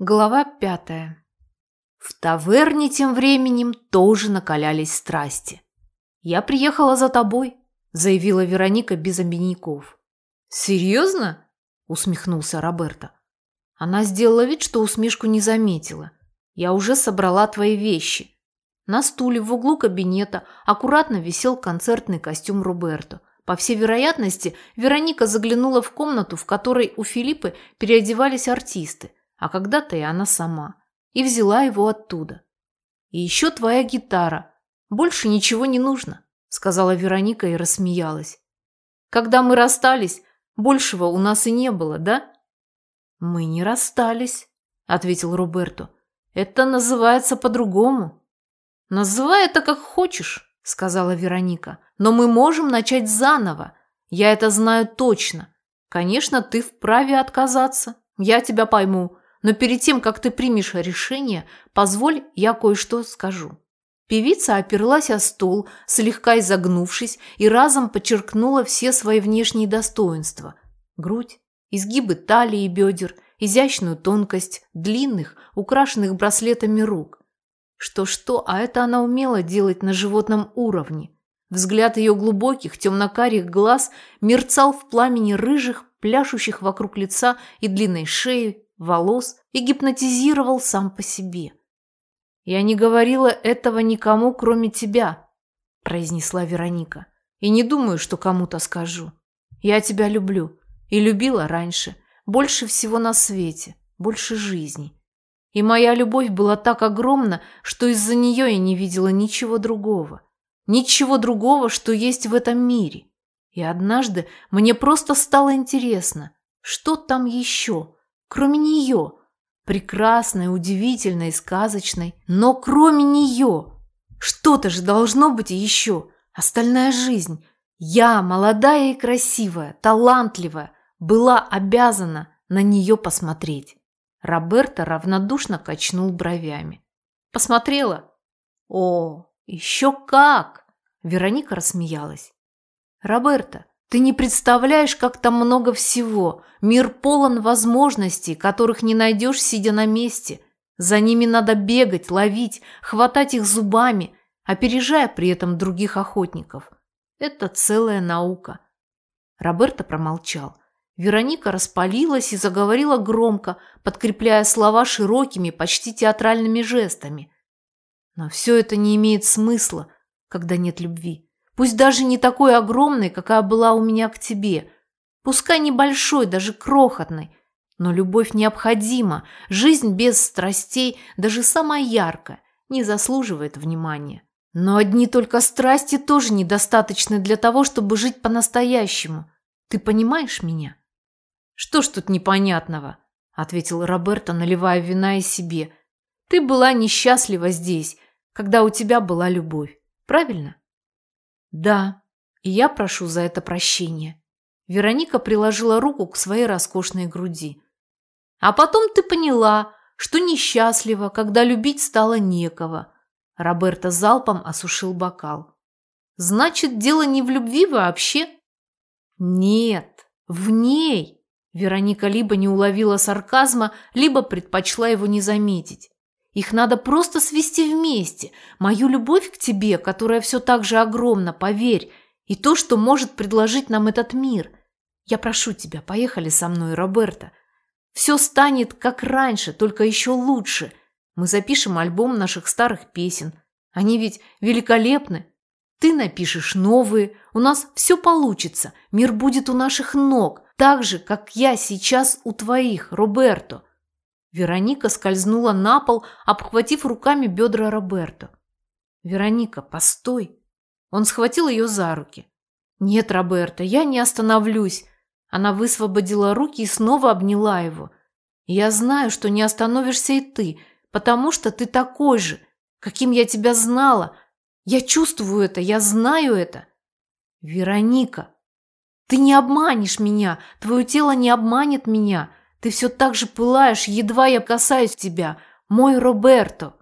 Глава пятая. В таверне тем временем тоже накалялись страсти. «Я приехала за тобой», – заявила Вероника без обиняков. «Серьезно?» – усмехнулся Роберто. Она сделала вид, что усмешку не заметила. «Я уже собрала твои вещи». На стуле в углу кабинета аккуратно висел концертный костюм Роберто. По всей вероятности, Вероника заглянула в комнату, в которой у Филиппы переодевались артисты а когда-то и она сама, и взяла его оттуда. «И еще твоя гитара. Больше ничего не нужно», – сказала Вероника и рассмеялась. «Когда мы расстались, большего у нас и не было, да?» «Мы не расстались», – ответил Роберто. «Это называется по-другому». «Называй это как хочешь», – сказала Вероника. «Но мы можем начать заново. Я это знаю точно. Конечно, ты вправе отказаться. Я тебя пойму. Но перед тем, как ты примешь решение, позволь, я кое-что скажу». Певица оперлась о стол, слегка изогнувшись, и разом подчеркнула все свои внешние достоинства. Грудь, изгибы талии и бедер, изящную тонкость длинных, украшенных браслетами рук. Что-что, а это она умела делать на животном уровне. Взгляд ее глубоких, темно-карих глаз мерцал в пламени рыжих, пляшущих вокруг лица и длинной шеи, волос и гипнотизировал сам по себе. «Я не говорила этого никому, кроме тебя», – произнесла Вероника. «И не думаю, что кому-то скажу. Я тебя люблю. И любила раньше. Больше всего на свете. Больше жизни. И моя любовь была так огромна, что из-за нее я не видела ничего другого. Ничего другого, что есть в этом мире. И однажды мне просто стало интересно, что там еще – Кроме нее. Прекрасной, удивительной, сказочной. Но кроме нее. Что-то же должно быть еще. Остальная жизнь. Я, молодая и красивая, талантливая, была обязана на нее посмотреть. Роберто равнодушно качнул бровями. Посмотрела? О, еще как! Вероника рассмеялась. Роберто, ты не представляешь, как там много всего. Мир полон возможностей, которых не найдешь, сидя на месте. За ними надо бегать, ловить, хватать их зубами, опережая при этом других охотников. Это целая наука. Роберто промолчал. Вероника распалилась и заговорила громко, подкрепляя слова широкими, почти театральными жестами. Но все это не имеет смысла, когда нет любви. Пусть даже не такой огромной, какая была у меня к тебе. Пускай небольшой, даже крохотной. Но любовь необходима. Жизнь без страстей, даже самая яркая, не заслуживает внимания. Но одни только страсти тоже недостаточны для того, чтобы жить по-настоящему. Ты понимаешь меня? Что ж тут непонятного? Ответил Роберто, наливая вина и себе. Ты была несчастлива здесь, когда у тебя была любовь. Правильно? Да, и я прошу за это прощения. Вероника приложила руку к своей роскошной груди. А потом ты поняла, что несчастлива, когда любить стало некого. Роберто залпом осушил бокал. Значит, дело не в любви вообще? Нет, в ней. Вероника либо не уловила сарказма, либо предпочла его не заметить. Их надо просто свести вместе. Мою любовь к тебе, которая все так же огромна, поверь, и то, что может предложить нам этот мир. Я прошу тебя, поехали со мной, Роберта. Все станет как раньше, только еще лучше. Мы запишем альбом наших старых песен. Они ведь великолепны. Ты напишешь новые, у нас все получится. Мир будет у наших ног, так же, как я сейчас у твоих, Роберто. Вероника скользнула на пол, обхватив руками бедра Роберто. «Вероника, постой!» Он схватил ее за руки. «Нет, Роберто, я не остановлюсь!» Она высвободила руки и снова обняла его. «Я знаю, что не остановишься и ты, потому что ты такой же, каким я тебя знала. Я чувствую это, я знаю это!» «Вероника, ты не обманешь меня, твое тело не обманет меня!» Ты все так же пылаешь, едва я касаюсь тебя, мой Роберто.